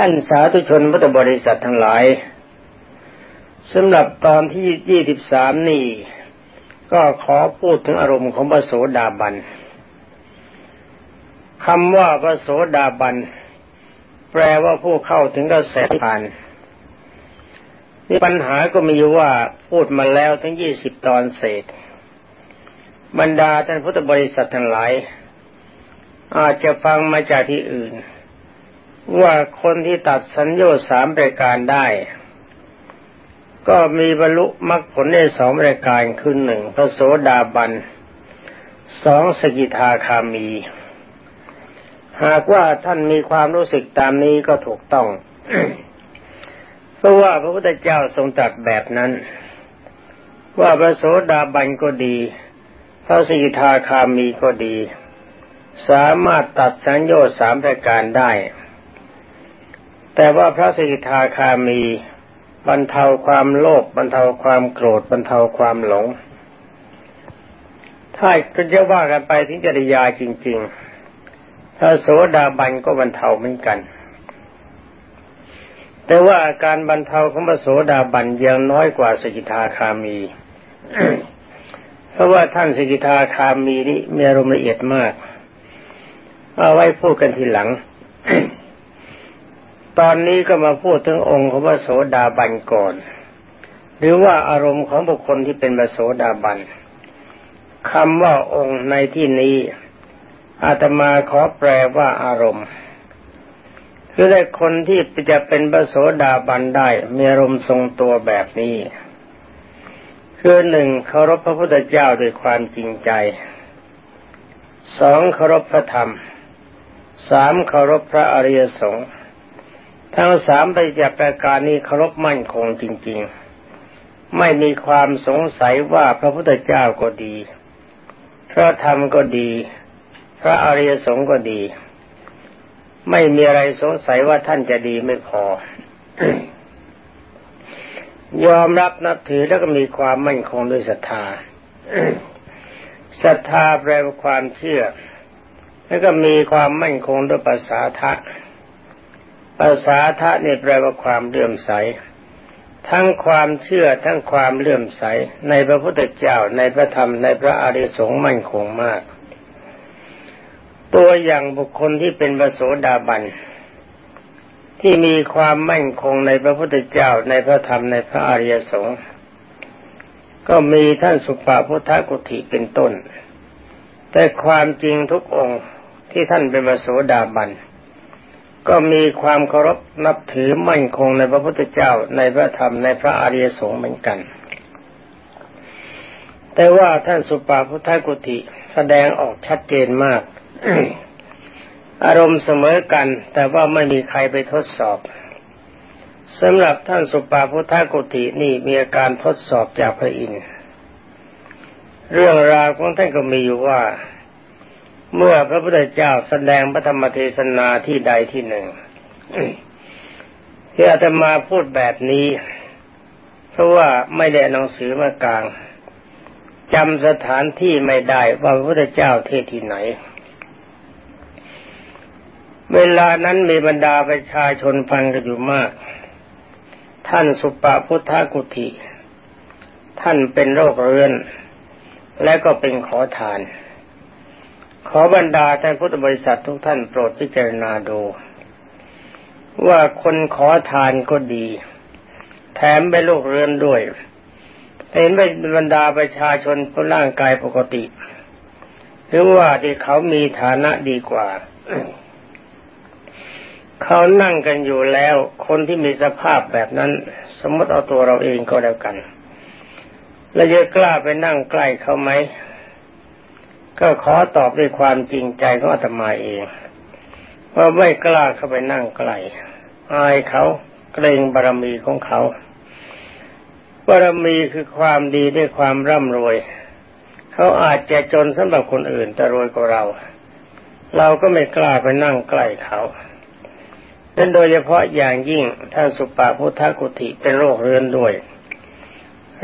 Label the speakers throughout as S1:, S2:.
S1: ท่านสาธุชนพุทธบริษัททั้งหลายสำหรับตอนที่ยี่สิบสามนี่ ก็ขอพูดถึงอารมณ์ของพระโสดาบันคำว่าพระโสดาบัน แปลว่าผู้เข้าถึงกระแสผ่านนี่ปัญหาก็มีว่าพูดมาแล้วทั้งยี่สิบตอนเศษ บรรดาท่านพุทธบริษัททั้งหลาย อาจจะฟังมาจากที่อื่น ว่าคนที่ตัดสัญญาสามรายการได้ ก็มีบรรลุมรรคผลได้สองรายการคือหนึ่งพระโสดาบันสองสกิทาคามี หากว่าท่านมีความรู้สึกตามนี้ก็ถูกต้อง เพราะว่าพระพุทธเจ้าทรงตรัสแบบนั้น ว่าพระโสดาบันก็ดี พระสิกขาคามีก็ดี สามารถตัดสัญญาสามประการได้ แต่ว่าพระสิกขาคามีบรรเทาความโลภบรรเทาความโกรธบรรเทาความหลง ถ้าจะว่ากันไปถึงจริยาจริงๆพระโสดาบันก็บรรเทาเหมือนกัน แต่ว่าอาการบรรเทาของพระโสดาบันยังน้อยกว่าสกิทาคามี เพราะว่าท่านสกิทาคามีนี่มีอารมณ์ละเอียดมาก เอาไว้พูดกันทีหลัง ตอนนี้ก็มาพูดถึงองค์ของพระโสดาบันก่อน หรือว่าอารมณ์ของบุคคลที่เป็นพระโสดาบันคำว่าองค์ในที่นี้อาตมาขอแปลว่าอารมณ์คือได้คนที่จะเป็นพระโสดาบันได้มีอารมณ์ทรงตัวแบบนี้ คือหนึ่งเคารพพระพุทธเจ้าด้วยความจริงใจสองเคารพพระธรรมสามเคารพพระอริยสงฆ์ ทั้งสามไปจากประการนี้เคารพมั่นคงจริง ๆ ไม่มีความสงสัยว่าพระพุทธเจ้าก็ดี พระธรรมก็ดี พระอริยสงฆ์ก็ดี ไม่มีอะไรสงสัยว่าท่านจะดีไม่พอ ยอมรับนับถือแล้วก็มีความมั่นคงด้วยศรัทธาศรัทธาแปลว่าความเชื่อ แล้วก็มีความมั่นคงด้วยภาษาทะ ภาษาทะนี่แปลว่าความเลื่อมใส ทั้งความเชื่อทั้งความเลื่อมใส ในพระพุทธเจ้าในพระธรรมในพระอริยสงฆ์มั่นคงมาก ตัวอย่างบุคคลที่เป็นพระโสดาบันที่มีความมั่นคงในพระพุทธเจ้าในพระธรรมในพระอริยสงฆ์ก็มีท่านสุปาพุทธกุฏิเป็นต้น แต่ความจริงทุกองค์ที่ท่านเป็นพระโสดาบัน ก็มีความเคารพนับถือมั่นคงในพระพุทธเจ้าในพระธรรมในพระอริยสงฆ์เหมือนกัน แต่ว่าท่านสุปาพุทธกุฏิแสดงออกชัดเจนมาก อารมณ์เสมอกัน แต่ว่าไม่มีใครไปทดสอบสำหรับท่านสุปาพุทธกุตินี่มีอาการทดสอบจากพระอินทร์เรื่องราวของท่านก็มีอยู่ว่า เมื่อพระพุทธเจ้าแสดงพระธรรมเทศนาที่ใดที่หนึ่งที่อาตมาพูดแบบนี้ เพราะว่าไม่ได้หนังสือมากลางจำสถานที่ไม่ได้ว่าพระพุทธเจ้าเทศที่ไหน เวลานั้นมีบรรดาประชาชนฟังกันอยู่มาก ท่านสุปาพุทธกุฏิท่านเป็นโรคเรื้อน และก็เป็นขอทาน ขอบรรดาท่านพุทธบริษัททุกท่านโปรดพิจารณาดู ว่าคนขอทานก็ดี แถมเป็นโรคเรื้อนด้วยเห็นเป็นบรรดาประชาชนผู้ร่างกายปกติ หรือว่าที่เขามีฐานะดีกว่า เขานั่งกันอยู่แล้ว คนที่มีสภาพแบบนั้น สมมติเอาตัวเราเองก็แล้วกันเราจะกล้าไปนั่งใกล้เขาไหม ก็ขอตอบด้วยความจริงใจของอาตมาเองว่าไม่กล้าเข้าไปนั่งใกล้อายเขาเกรงบารมีของเขาบารมีคือความดีด้วยความร่ำรวย เขาอาจจะจนสำหรับคนอื่นแต่รวยกว่าเรา เราก็ไม่กล้าไปนั่งใกล้เขานั้นโดยเฉพาะอย่างยิ่งท่านสุปาพุทธกุติเป็นโรคเรื้อนด้วย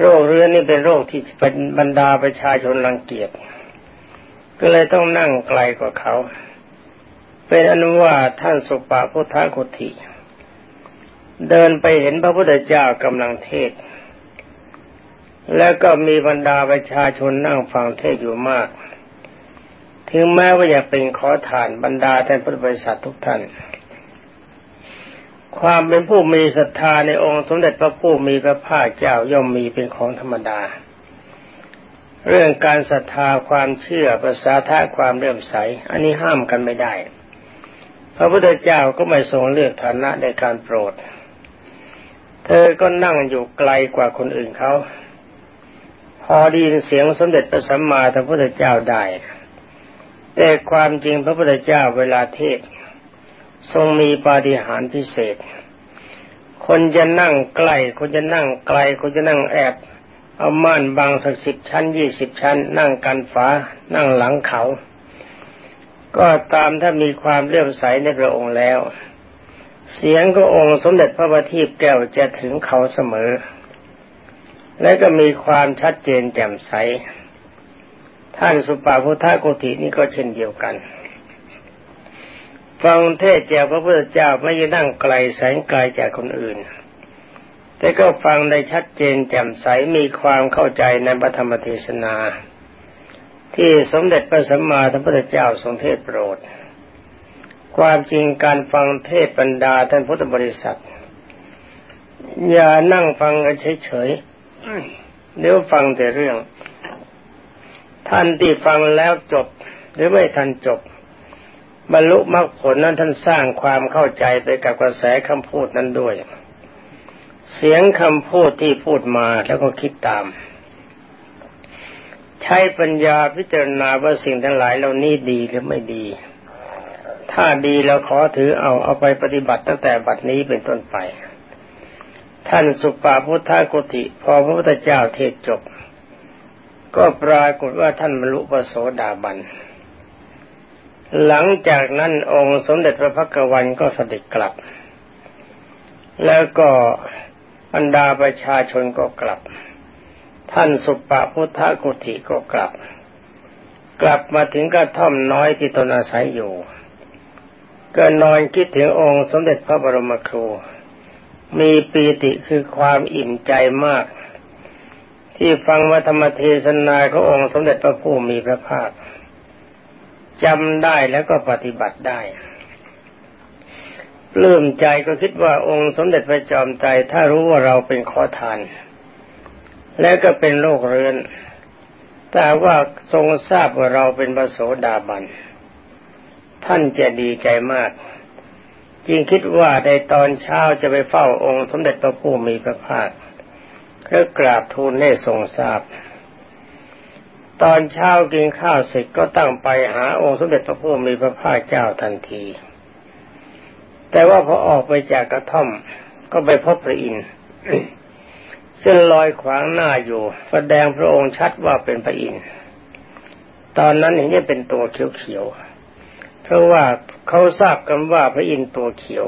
S1: โรคเรื้อนนี่เป็นโรคที่เป็นบรรดาประชาชนรังเกียจ ก็เลยต้องนั่งไกลกว่าเขา เป็นอนุว่าท่านสุปาพุทธกุติเดินไปเห็นพระพุทธเจ้ากำลังเทศ แล้วก็มีบรรดาประชาชนนั่งฟังเทศอยู่มาก ถึงแม้ว่าอยากเป็นขอทานบรรดาท่านพุทธบริษัททุกท่าน ความเป็นผู้มีศรัทธาในองค์สมเด็จพระผู้มีพระภาคเจ้าย่อมมีเป็นของธรรมดา เรื่องการศรัทธาความเชื่อภาษาท่าความเลื่อมใส อันนี้ห้ามกันไม่ได้ พระพุทธเจ้าก็ไม่ทรงเลือกฐานะในการโปรด เธอก็นั่งอยู่ไกลกว่าคนอื่นเขาพอได้ยินเสียงสมเด็จพระสัมมาสัมพุทธเจ้าได้ แต่ความจริงพระพุทธเจ้าเวลาเทศ ทรงมีปาฏิหาริย์พิเศษ คนจะนั่งใกล้ คนจะนั่งไกล คนจะนั่งแอบ เอาม่านบางสักสิบชั้นยี่สิบชั้น นั่งกันฝานั่งหลังเขา ก็ตามถ้ามีความเลื่อมใสในพระองค์แล้ว เสียงก็องค์สมเด็จพระบัณฑิตแก้วจะถึงเขาเสมอ และก็มีความชัดเจนแจ่มใส ท่านสุปาพุทธโกตินี่ก็เช่นเดียวกัน ฟังเทศจากพระพุทธเจ้าไม่ยนั่งไกลแสงไกลจากคนอื่น แต่ก็ฟังได้ชัดเจนแจ่มใสมีความเข้าใจในพระธรรมเทศนา ที่สมเด็จพระสัมมาสัมพุทธเจ้าทรงเทศโปรด ความจริงการฟังเทศบรรดาท่านพุทธบริษัท อย่านั่งฟังเฉยๆเดี๋ยวฟังแต่เรื่อง ท่านที่ฟังแล้วจบ หรือไม่ทันจบบรรลุมรรคผลนั้นท่านสร้างความเข้าใจไปกับกระแสคำพูดนั้นด้วย เสียงคำพูดที่พูดมาแล้วก็คิดตาม ใช้ปัญญาพิจารณาว่าสิ่งทั้งหลายเหล่านี้ดีหรือไม่ดี ถ้าดีแล้วขอถือเอาเอาไปปฏิบัติตั้งแต่บัดนี้เป็นต้นไป ท่านสุปาพุทธกุติ พอพระพุทธเจ้าเทศจบ ก็ปรากฏว่าท่านบรรลุปโสดาบัน หลังจากนั้นองค์สมเด็จพระพักวันก็เสด็จกลับแล้วก็ บรรดาประชาชนก็กลับ ท่านสุปาพุทธกุติก็กลับ กลับมาถึงกระท่อมน้อยที่ตนอาศัยอยู่ ก็นอนคิดถึงองค์สมเด็จพระบรมครู มีปีติคือความอิ่มใจมาก ที่ฟังวัธรรมเทศนาขององค์สมเด็จพระผู้มีพระภาคจำได้แล้วก็ปฏิบัติได้ ปลื้มใจก็คิดว่าองค์สมเด็จพระจอมใจถ้ารู้ว่าเราเป็นขอทาน แล้วก็เป็นโรคเรื้อนแต่ว่าทรงทราบว่าเราเป็นพระโสดาบัน ท่านจะดีใจมาก จึงคิดว่าในตอนเช้าจะไปเฝ้าองค์สมเด็จพระผู้มีพระภาคเพื่อกราบทูลให้ทรงทราบ ตอนเช้ากินข้าวเสร็จก็ตั้งไปหาองค์สมเด็จพระผู้มีพระภาคเจ้าทันที แต่ว่าพอออกไปจากกระท่อม ก็ไปพบพระอินทร์ซึ่งลอยขวางหน้าอยู่ แสดงพระองค์ชัดว่าเป็นพระอินทร์ตอนนั้นเห็นจะเป็นตัวเขียวๆเพราะว่าเขาทราบกันว่าพระอินทร์ตัวเขียว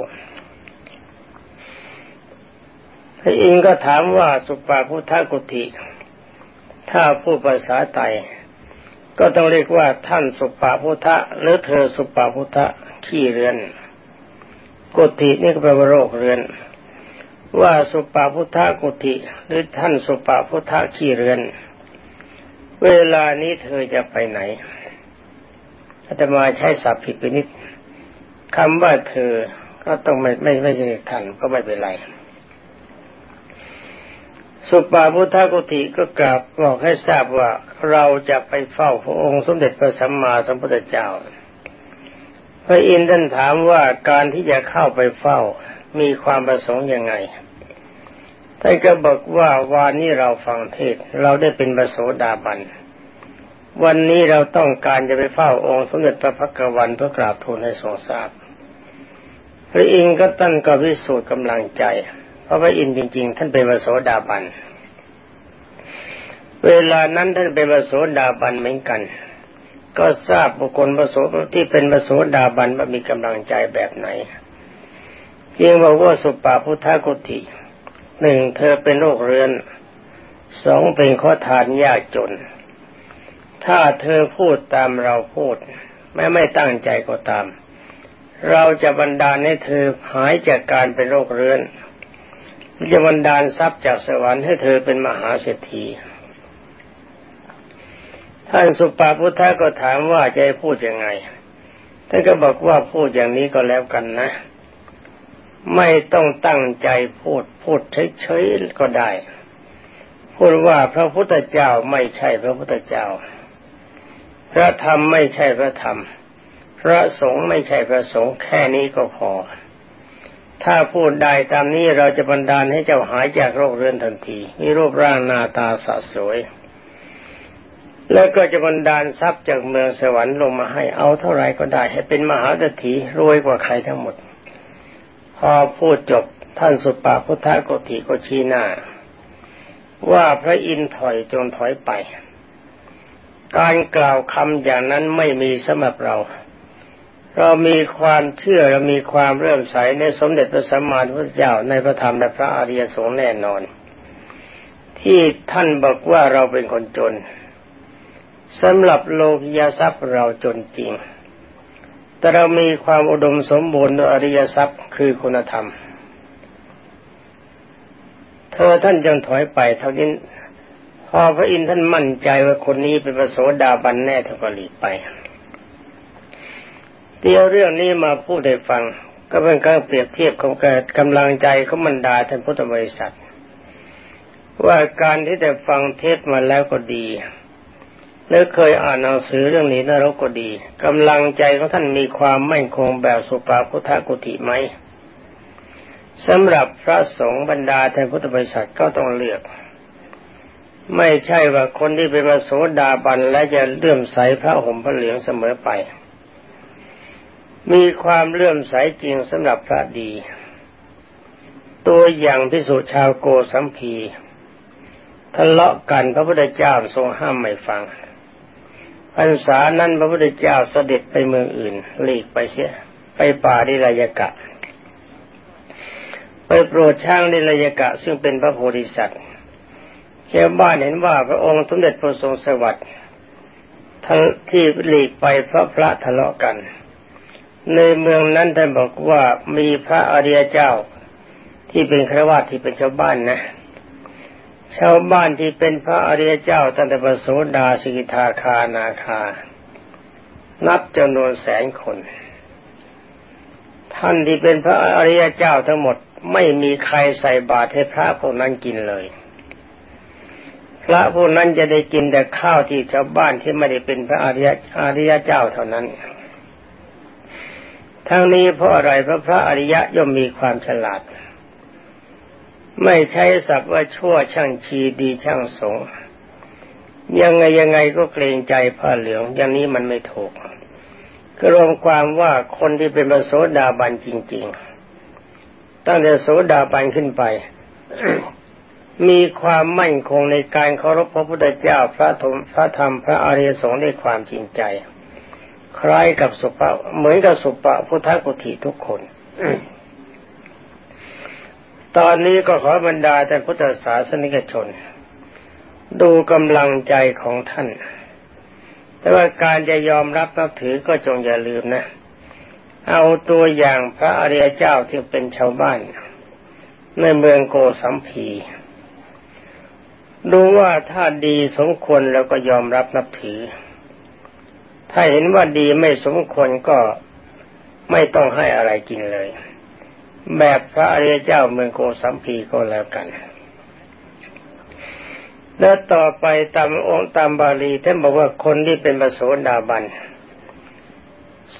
S1: พระอินทร์ก็ถามว่าสุปาพุทธกุติถ้าพูดภาษาไทยก็ต้องเรียกว่าท่านสุปาพุทธะหรือเธอสุปาพุทธะขี้เรือน กุตินี่ก็แปลว่าโรคเรือน ว่าสุปาพุทธะกุติหรือท่านสุปาพุทธะขี้เรือน เวลานี้เธอจะไปไหนอาตมาใช้ศัพท์ผิดไปนิดคำว่าเธอก็ต้องไม่ไม่ไม่ใช่ท่านก็ไม่เป็นไรสุปาพุทธกุติก็กราบบอกให้ทราบว่าเราจะไปเฝ้าพระองค์สมเด็จพระสัมมาสัมพุทธเจ้า พระอินทร์ท่านถามว่าการที่จะเข้าไปเฝ้ามีความประสงค์ยังไงท่านก็บอกว่าวานนี้เราฟังเทศเราได้เป็นประโสดาบัน วันนี้เราต้องการจะไปเฝ้าองค์สมเด็จพระพักวันเพื่อกราบทูลให้ทรงทราบ พระอินทร์ก็ตั้งก็วิสูจน์กำลังใจ เพราะพระอินทร์จริง ๆ ท่านเป็นพระโสดาบัน เวลานั้นท่านเป็นพระโสดาบันเหมือนกัน ก็ทราบบุคคลพระโสที่เป็นพระสดาบันว่ามีกำลังใจแบบไหนจึงบอกว่าสุปาพุทธกุติหนึ่งเธอเป็นโรคเรื้อนสองเป็นข้อทานยากจน ถ้าเธอพูดตามเราพูดแม้ไม่ตั้งใจก็ตาม เราจะบันดาลให้เธอหายจากการเป็นโรคเรื้อนจะบันดาลทรัพย์จากสวรรค์ให้เธอเป็นมหาเศรษฐี ท่านสุปาพุทธะก็ถามว่าจะพูดยังไง ท่านก็บอกว่าพูดอย่างนี้ก็แล้วกันนะ ไม่ต้องตั้งใจพูดพูดเฉยๆก็ได้ พูดว่าพระพุทธเจ้าไม่ใช่พระพุทธเจ้า พระธรรมไม่ใช่พระธรรม พระสงฆ์ไม่ใช่พระสงฆ์แค่นี้ก็พอ ถ้าพูดได้ตามนี้เราจะบันดาลให้เจ้าหายจากโรคเรื้อนทันที มีรูปร่างหน้าตาสะสวย แล้วก็จะบันดาลทรัพย์จากเมืองสวรรค์ลงมาให้เอาเท่าไรก็ได้ ให้เป็นมหาเศรษฐีรวยกว่าใครทั้งหมด พอพูดจบท่านสุปาพุทธโกติก็ชี้หน้า ว่าพระอินทร์ถอยจงถอยไป การกล่าวคำอย่างนั้นไม่มีสำหรับเรา เรามีความเชื่อเรามีความเริ่มใสในสมเด็จพระสัมมาสัมพุทธเจ้าในพระธรรมและพระอริยสงฆ์แน่นอน ที่ท่านบอกว่าเราเป็นคนจน สำหรับโลกิยทรัพย์เราจนจริง แต่เรามีความอุดมสมบูรณ์ด้วยอริยทรัพย์คือคุณธรรม เธอท่านจงถอยไปเท่านี้พอพระอินทร์ท่านมั่นใจว่าคนนี้เป็นพระโสดาบันแน่ท่านก็หลีกไปเดี๋ยวเรื่องนี้มาพูดให้ฟัง ก็เป็นการเปรียบเทียบของการกำลังใจของบรรดาท่านพุทธบริษัท ว่าการที่ได้ฟังเทศมาแล้วก็ดี หรือเคยอ่านหนังสือเรื่องนี้นรกก็ดีกำลังใจของท่านมีความมั่นคงแบบสุปาพุทธกุติไหมสำหรับพระสงฆ์บรรดาท่านพุทธบริษัทก็ต้องเลือก ไม่ใช่ว่าคนที่เป็นมาโสดาบันและจะเลื่อมใสพระห่มพระเหลืองเสมอไป มีความเลื่อมใสจริงสำหรับพระดี ตัวอย่างพิสุชาวโกสัมพีทะเลาะกันพระพุทธเจ้าทรงห้ามไม่ฟัง พรรษานั้นพระพุทธเจ้าเสด็จไปเมืองอื่นหลีกไปเสีย ไปป่าดิรายกะ ไปโปรดช่างดิรายกะ ซึ่งเป็นพระโพธิสัตว์ชาวบ้านเห็นว่าพระองค์สมเด็จพระทรงสวัสดิ์ที่หลีกไปเพราะพระทะเลาะกัน ในเมืองนั้นท่านบอกว่ามีพระอริยเจ้าที่เป็นครวาที่เป็นชาวบ้านนะ ชาวบ้านที่เป็นพระอริยเจ้าตั้งแต่ประโสดาสิกิทาคานาคา นับจำนวนแสนคน ท่านที่เป็นพระอริยเจ้าทั้งหมดไม่มีใครใส่บาตรให้พระพวกนั้นกินเลย พระพวกนั้นจะได้กินแต่ข้าวที่ชาวบ้านที่ไม่ได้เป็นพระอริยอริยเจ้าเท่านั้น ทั้งนี้เพราะอะไรเพราะพระอริยะย่อมมีความฉลาด ไม่ใช้ศัพท์ว่าชั่วช่างชีดีช่างสงยังไงยังไงก็เกรงใจผ้าเหลือง อย่างนี้มันไม่ถูกก็รวมความว่าคนที่เป็นพระโสดาบันจริง ๆ ตั้งแต่โสดาบันขึ้นไป มีความมั่นคงในการเคารพพระพุทธเจ้าพระธรรมพระธรรมพระอริยสงฆ์ด้วยความจริงใจ คล้ายกับสุปะเหมือนกับสุปะพุทธกุฏิทุกคน ตอนนี้ก็ขอบรรดาแต่พุทธศาสนิกชน ดูกำลังใจของท่าน แต่ว่าการจะยอมรับนับถือก็จงอย่าลืมนะ เอาตัวอย่างพระอริยเจ้าที่เป็นชาวบ้าน ในเมืองโกสัมพีดูว่าถ้าดีสมควรแล้วก็ยอมรับนับถือ ถ้าเห็นว่าดีไม่สมควรก็ไม่ต้องให้อะไรกินเลย แบบพระอริยเจ้าเมืองโกสัมพีก็แล้วกัน แล้วต่อไปตามองค์ตามบาลีท่านบอกว่าคนที่เป็นประโสดาบัน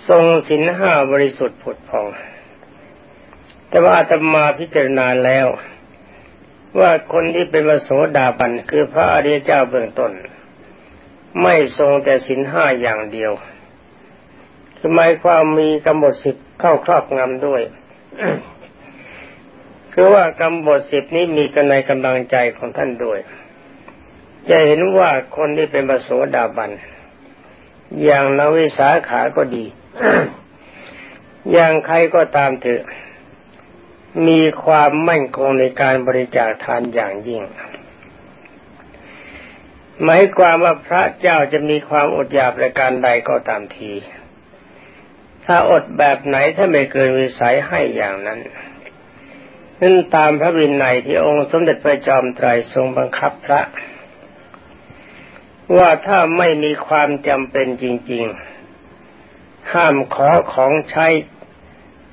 S1: ทรงสินห้าบริสุทธิ์ผุดพอง แต่ว่าอาตมาพิจารณาแล้ว ว่าคนที่เป็นประโสดาบันคือพระอริยเจ้าเบื้องต้น ไม่ทรงแต่สินห้าอย่างเดียวคือหมายความมีกำหนดสิบเข้าครอบงำด้วย คือว่ากรรมบทสิบนี้มีกันในกำลังใจของท่านด้วย จะเห็นว่าคนที่เป็นปโสดาบัน อย่างนวิสาขาก็ดี อย่างใครก็ตามเถอะ มีความมั่นคงในการบริจาคทานอย่างยิ่งหมายความว่าพระเจ้าจะมีความอดอยากในการใดก็ตามที ถ้าอดแบบไหนถ้าไม่เกินวิสัยให้อย่างนั้น นั่นตามพระวินัยที่องค์สมเด็จพระจอมไตรทรงบังคับพระ ว่าถ้าไม่มีความจำเป็นจริง ๆ ห้ามขอของใช้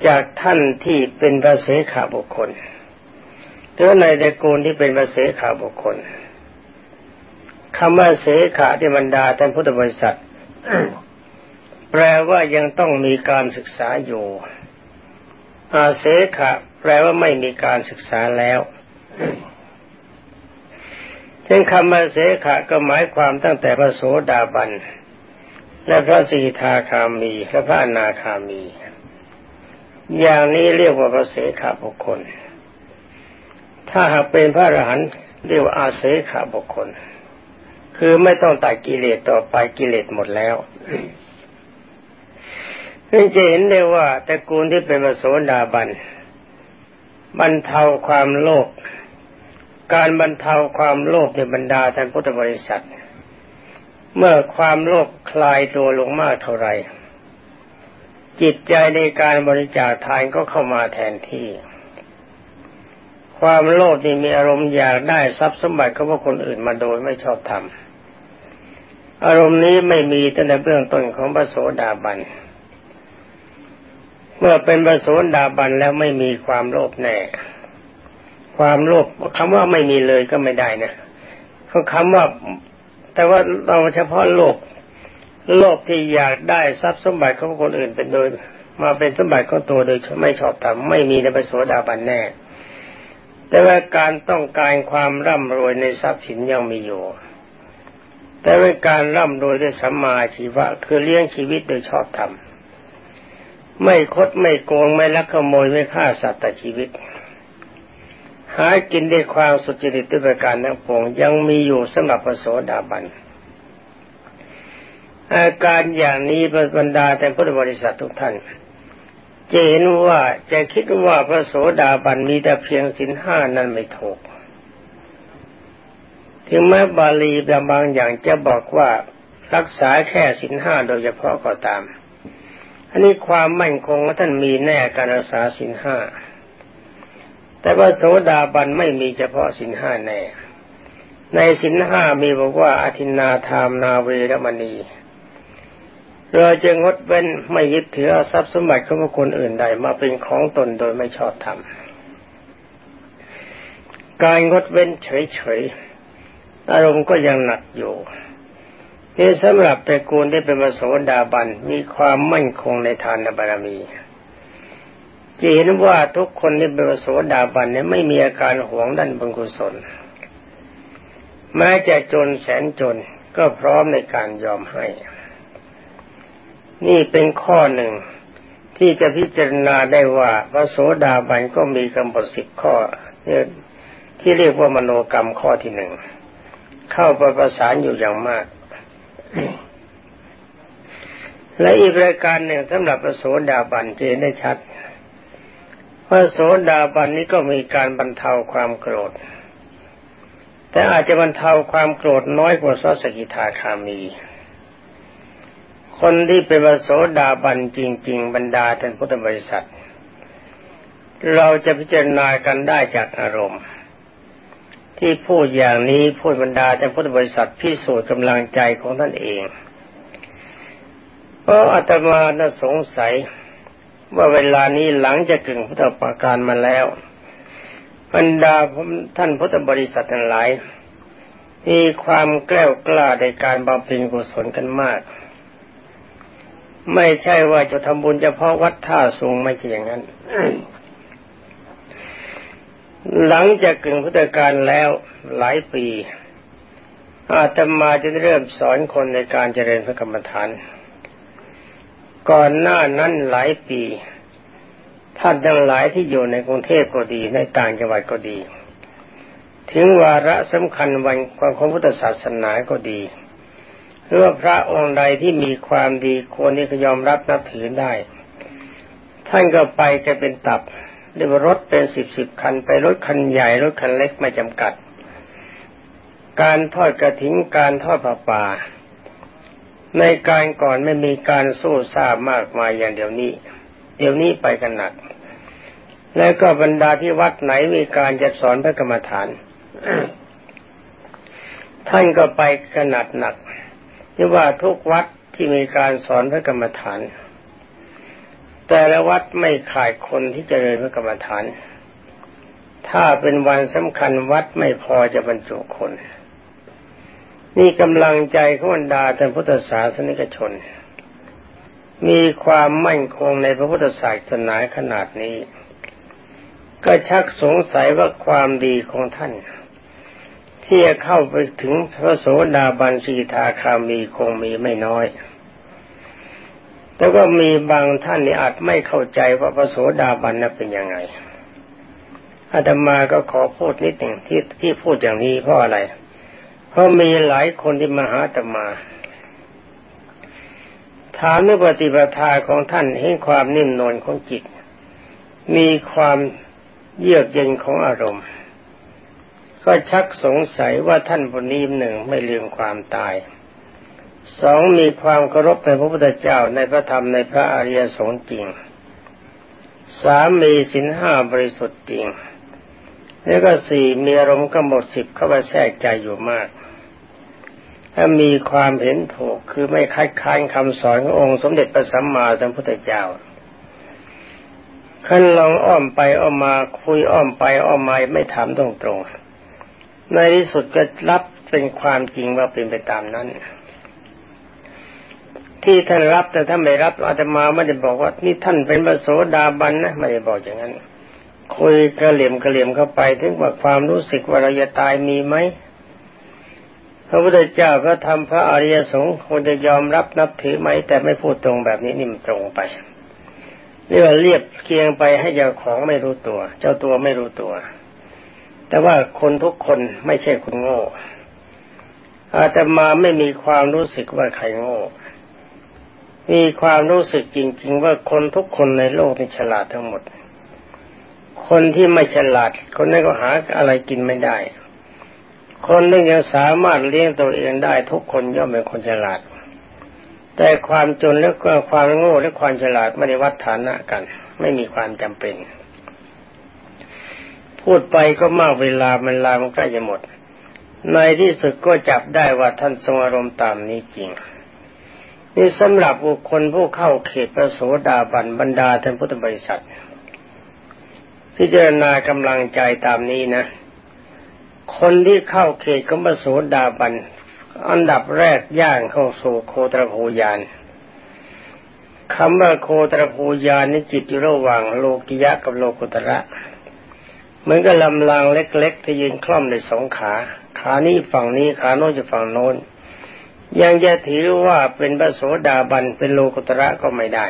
S1: จากท่านที่เป็นพระเสขาบุคคลหรือในตระกูลที่เป็นพระเสขาบุคคลคำว่าเสขาที่บรรดาท่านพุทธบริษัท แปลว่ายังต้องมีการศึกษาอยู่อาเสขะ แปลว่าไม่มีการศึกษาแล้วซึ่งคำว่าเสขะก็หมายความตั้งแต่พระโสดาบัน และพระสีทาคามี และพระอนาคามี อย่างนี้เรียกว่าพระเสขะบุคคล ถ้าหากเป็นพระอรหันต์เรียกว่าอาเสขะบุคคล คือไม่ต้องตัดกิเลสต่อไปกิเลสหมดแล้วนี่จะเห็นได้ว่าตระกูลที่เป็นพระโสดาบัน บรรเทาความโลภการบรรเทาความโลภในบรรดาท่านพุทธบริษัท เมื่อความโลภคลายตัวลงมากเท่าไรจิตใจในการบริจาคทานก็เข้ามาแทนที่ ความโลภนี่มีอารมณ์อยากได้ทรัพย์สมบัติเของคนอื่นมาโดยไม่ชอบธรรมอารมณ์นี้ไม่มีตั้งแต่เบื้องต้นของพระโสดาบัน เมื่อเป็นประโสดาบันแล้วไม่มีความโลภแน่ ความโลภคำว่าไม่มีเลยก็ไม่ได้นะเขาคำว่า แต่ว่าเราเฉพาะโลภโลภที่อยากได้ทรัพย์สมบัติของคนอื่นเป็นโดย มาเป็นสมบัติของตัวโดยไม่ชอบธรรมไม่มีในประโสดาบันแน่ แต่ว่าการต้องการความร่ำรวยในทรัพย์สินยังมีอยู่ แต่ว่าการร่ำรวยด้วยสัมมาชีวะคือเลี้ยงชีวิตโดยชอบธรรม ไม่คดไม่โกงไม่ลักขโมยไม่ฆ่าสัตว์แต่ชีวิต หากินด้วยความสุจริตด้วยประการทั้งปวงยังมีอยู่สำหรับพระโสดาบันอาการอย่างนี้บรรดาแต่พุทธบริษัททุกท่านจะเห็นว่าจะคิดว่าพระโสดาบันมีแต่เพียงสินห้านั้นไม่ถูก ถึงแม้บาลีบางอย่างจะบอกว่ารักษาแค่สินห้าโดยเฉพาะก็ตาม อันนี้ความมั่นคงท่านมีแน่การรักษาสินห้า แต่ว่าโสดาบันไม่มีเฉพาะสินห้าแน่ ในสินห้ามีบอกว่าอธินาทามนาเวรมณี เราจะงดเว้นไม่ยึดถือทรัพย์สมบัติของคนอื่นใดมาเป็นของตนโดยไม่ชอบธรรม การงดเว้นเฉยๆ อารมณ์ก็ยังหนักอยู่ นี่สำหรับตระกูลที่เป็นมโสดาบันมีความมั่นคงในทานบารมีจะเห็นว่าทุกคนที่เป็นมโสดาบันเนี่ยไม่มีอาการหวงด้านบุญกุศลแม้จะจนแสนจนก็พร้อมในการยอมให้ นี่เป็นข้อหนึ่งที่จะพิจารณาได้ว่าพระโสดาบันก็มีกำหนดสิบข้อที่เรียกว่ามโนกรรมข้อที่หนึ่งเข้าประประสานอยู่อย่างมาก และอีกรายการหนึ่งสำหรับพระโสดาบันเจนได้ชัดพระโสดาบันนี้ก็มีการบรรเทาความโกรธ แต่อาจจะบรรเทาความโกรธน้อยกว่าสสกิทาคามี คนที่เป็นพระโสดาบันจริง ๆ บรรดาท่านพุทธบริษัท เราจะพิจารณากันได้จากอารมณ์ ที่พูดอย่างนี้พูดบรรดาแต่พุทธบริษัทพิสูจน์กำลังใจของท่านเองเพราะอาตมาน่าสงสัย ว่าเวลานี้หลังจะกึ่งพุทธปาการมาแล้วบรรดาท่านพุทธบริษัททั้งหลายมีความแกล้วกล้าในการบำเพ็ญกุศลกันมาก ไม่ใช่ว่าจะทำบุญเฉพาะวัดท่าสูงไม่ใช่อย่างนั้น หลังจากกึ่งพุทธกาลแล้วหลายปี อาตมาจะเริ่มสอนคนในการเจริญพระกรรมฐาน ก่อนหน้านั้นหลายปี ท่านทั้งหลายที่อยู่ในกรุงเทพก็ดีในต่างจังหวัดก็ดี ถึงวาระสำคัญวันความของพุทธศาสนาก็ดีหรือว่าพระองค์ใดที่มีความดีควรที่จะยอมรับนับถือได้ ท่านก็ไปกันเป็นตับ เรียกว่ารถเป็นสิบสิบคัน ไปรถคันใหญ่รถคันเล็กไม่จำกัด การทอดกระถิ่นการทอดผ้าป่า ในการก่อนไม่มีการสู้ซามากมายอย่างเดี๋ยวนี้ เดี๋ยวนี้ไปกันหนัก แล้วก็บรรดาที่วัดไหนมีการจะสอนพระกรรมฐานท่านก็ไปขนาดหนักที่ว่าทุกวัดที่มีการสอนพระกรรมฐาน แต่ละวัดไม่ขาดคนที่จะเริญพระกรรมฐาน ถ้าเป็นวันสำคัญวัดไม่พอจะบรรจุคน นี่กำลังใจของบรรดาท่านพุทธศาสนิกชน มีความมั่นคงในพระพุทธศาสนาขนาดนี้ ก็ชักสงสัยว่าความดีของท่าน ที่จะเข้าไปถึงพระโสดาบันสีทาคามีคงมีไม่น้อย แต่ก็มีบางท่านนี่อาจไม่เข้าใจว่าพระโสดาบันนั้นเป็นยังไงอาตมาก็ขอพูดนิดหนึ่งที่ที่พูดอย่างนี้เพราะอะไร เพราะมีหลายคนที่มาหาอาตมาถามเรื่องปฏิปทาของท่านเห็นความนิ่มนวลของจิต มีความเยือกเย็นของอารมณ์ ก็ชักสงสัยว่าท่านผู้นี้หนึ่งไม่ลืมความตาย สองมีความเคารพในพระพุทธเจ้าในพระธรรมในพระอริยสงฆ์จริงสามมีสินห้าบริสุทธิ์จริง แล้วก็สี่มีอารมณ์กำหนดสิบเข้าไปแทรกใจอยู่มากถ้ามีความเห็นถูกคือไม่คัดค้านคำสอนขององค์สมเด็จพระสัมมาสัมพุทธเจ้าขั้นลองอ้อมไปอ้อมมาคุยอ้อมไปอ้อมมาไม่ถามตรงๆในที่สุดก็รับเป็นความจริงว่าเป็นไปตามนั้น ที่ท่านรับแต่ถ้านไม่รับอาตมาไม่ได้บอกว่านี่ท่านเป็นพระโสดาบันนะไม่ได้บอกอย่างนั้น คุยกระเหลี่ยมกระเหลี่ยมเข้าไป ถึงว่าความรู้สึกว่าเราจะตายมีไหมพระพุทธเจ้าพระธรรมพระอริยสงฆ์ควรจะยอมรับนับถือไหม แต่ไม่พูดตรงแบบนี้นี่มันตรงไปเรียกว่าเรียบเคียงไปให้เจ้าของไม่รู้ตัว เจ้าตัวไม่รู้ตัว แต่ว่าคนทุกคนไม่ใช่คนโง่อาตมาไม่มีความรู้สึกว่าใครโง่ มีความรู้สึกจริง ๆ ว่าคนทุกคนในโลกนี่ฉลาดทั้งหมด คนที่ไม่ฉลาด คนนั้นก็หาอะไรกินไม่ได้ คนนึงยังสามารถเลี้ยงตัวเองได้ทุกคนย่อมเป็นคนฉลาด แต่ความจนและความโง่และความฉลาดไม่ได้วัดฐานะกัน ไม่มีความจำเป็น พูดไปก็มากเวลามันลามันใกล้จะหมด ในที่สุดก็จับได้ว่าท่านทรงอารมณ์ตามนี้จริง นี่สำหรับบุคคลผู้เข้าเขตพระโสดาบันบรรดาท่านพุทธบริษัท พิจารณากำลังใจตามนี้นะ คนที่เข้าเขตของพระโสดาบันอันดับแรกย่างเข้าสู่โคตรภูยานคำว่าโคตรภูยานนี่จิตอยู่ระหว่างโลกิยะกับโลกุตระเหมือนกับลำลางเล็กๆที่ยืนคล่อมในสองขา ขานี้ฝั่งนี้ขาโน้นจะฝั่งโน้น ยังจะถือว่าเป็นพระโสดาบันเป็นโลกุตระก็ไม่ได้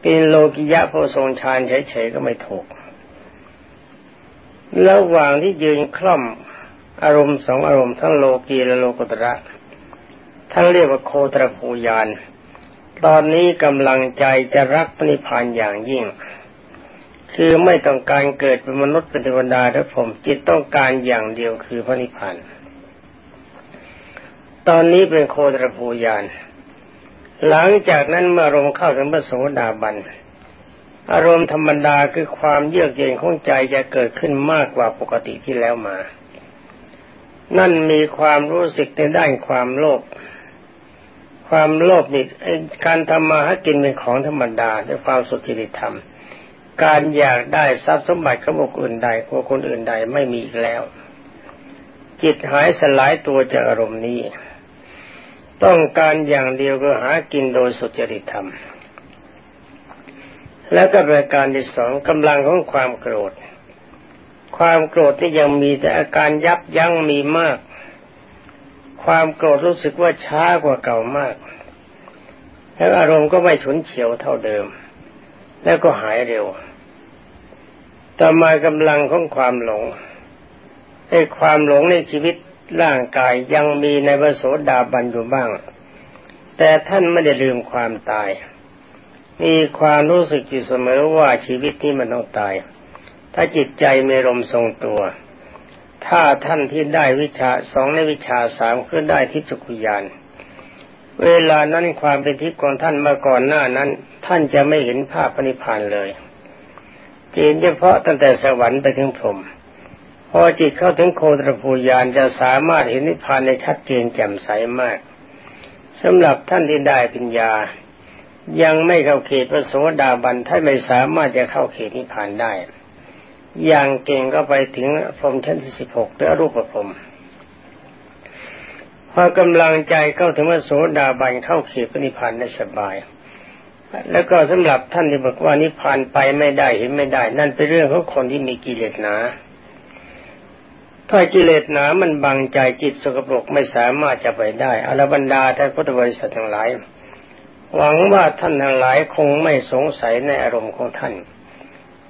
S1: เป็นโลกิยะโพทรงฌานเฉยๆก็ไม่ถูกระหว่างที่ยืนคล่อมอารมณ์สองอารมณ์ทั้งโลกีและโลกุตระท่านเรียกว่าโคตรภูยาน ตอนนี้กำลังใจจะรักพระนิพพานอย่างยิ่ง คือไม่ต้องการเกิดเป็นมนุษย์เป็นเทวดาและผมจิตต้องการอย่างเดียวคือพระนิพพาน ตอนนี้เป็นโคตรภูยาน หลังจากนั้นเมื่ออารมณ์เข้าถึงพระโสดาบัน อารมณ์ธรรมดาคือความเยือกเย็นของใจจะเกิดขึ้นมากกว่าปกติที่แล้วมา นั่นมีความรู้สึกในด้านความโลภ ความโลภนี่การทำมาหากินเป็นของธรรมดาด้วยความสุจริตธรรม การอยากได้ทรัพย์สมบัติของบุคคลอื่นใดของคนอื่นใดไม่มีอีกแล้ว จิตหายสลายตัวจากอารมณ์นี้ ต้องการอย่างเดียวก็หากินโดยสุจริตธรรม แล้วก็ประการที่สองกำลังของความโกรธ ความโกรธที่ยังมีแต่อาการยับยั้งมีมาก ความโกรธรู้สึกว่าช้ากว่าเก่ามาก แล้วอารมณ์ก็ไม่ฉุนเฉียวเท่าเดิม แล้วก็หายเร็ว ต่อมากำลังของความหลงไอ้ความหลงในชีวิต ร่างกายยังมีในวโสดาบันอยู่บ้าง แต่ท่านไม่ได้ลืมความตาย มีความรู้สึกอยู่เสมอว่าชีวิตนี้มันต้องตาย ถ้าจิตใจมีลมทรงตัว ถ้าท่านที่ได้วิชาสองในวิชาสามขึ้นได้ทิจักุยาน เวลานั้นความเป็นทิพย์ของท่านมาก่อนหน้านั้น ท่านจะไม่เห็นภาพปณิพานเลยเจนเฉพาะตั้งแต่สวรรค์ไปถึงพรหม พอจิตเข้าถึงโคตรภูยานจะสามารถเห็นนิพพานในชัดเจนแจ่มใสมากสำหรับท่านที่ได้ปัญญา ยังไม่เข้าเขตพระโสดาบันถ้านไม่สามารถจะเข้าเขตนิพพานได้ อย่างเก่งก็ไปถึงพรมชั้นที่สิบหกหรือรูปพรมพอกำลังใจเข้าถึงพระโสดาบันเข้าเขตนิพพานได้สบาย แล้วก็สำหรับท่านที่บอกว่านิพพานไปไม่ได้เห็นไม่ได้ นั่นเป็นเรื่องของคนที่มีกิเลสหนา ถ้ากิเลสหนามันบังใจจิตสกปรกไม่สามารถจะไปได้อรบรรดาท่านพุทธบริษัททั้งหลาย หวังว่าท่านทั้งหลายคงไม่สงสัยในอารมณ์ของท่าน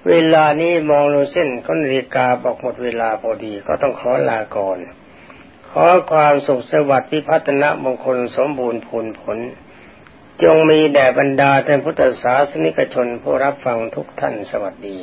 S1: เวลานี้มองดูเส้นก็นาฬิกาบอกหมดเวลาพอดีก็ต้องขอลาก่อน ขอความสุขสวัสดิ์พิพัฒนะมงคลสมบูรณ์ผลผล จงมีแด่บรรดาท่านพุทธศาสนิกชนผู้รับฟังทุกท่านสวัสดี